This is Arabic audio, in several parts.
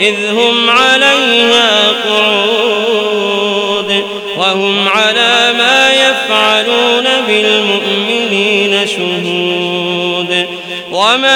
إذ هم عليها قعود وهم على ما يفعلون بالمؤمنين شهود وما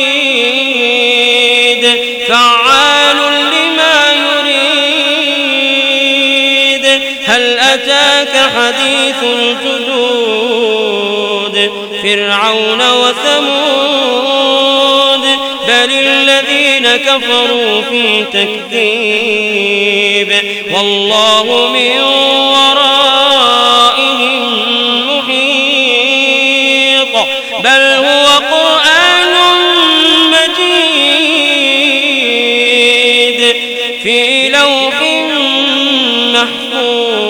هل أتاك حديث الجدود فرعون وثمود بل الذين كفروا في تكذيب والله من ورائهم محيط بل هو قرآن مجيد في لوح محفوظ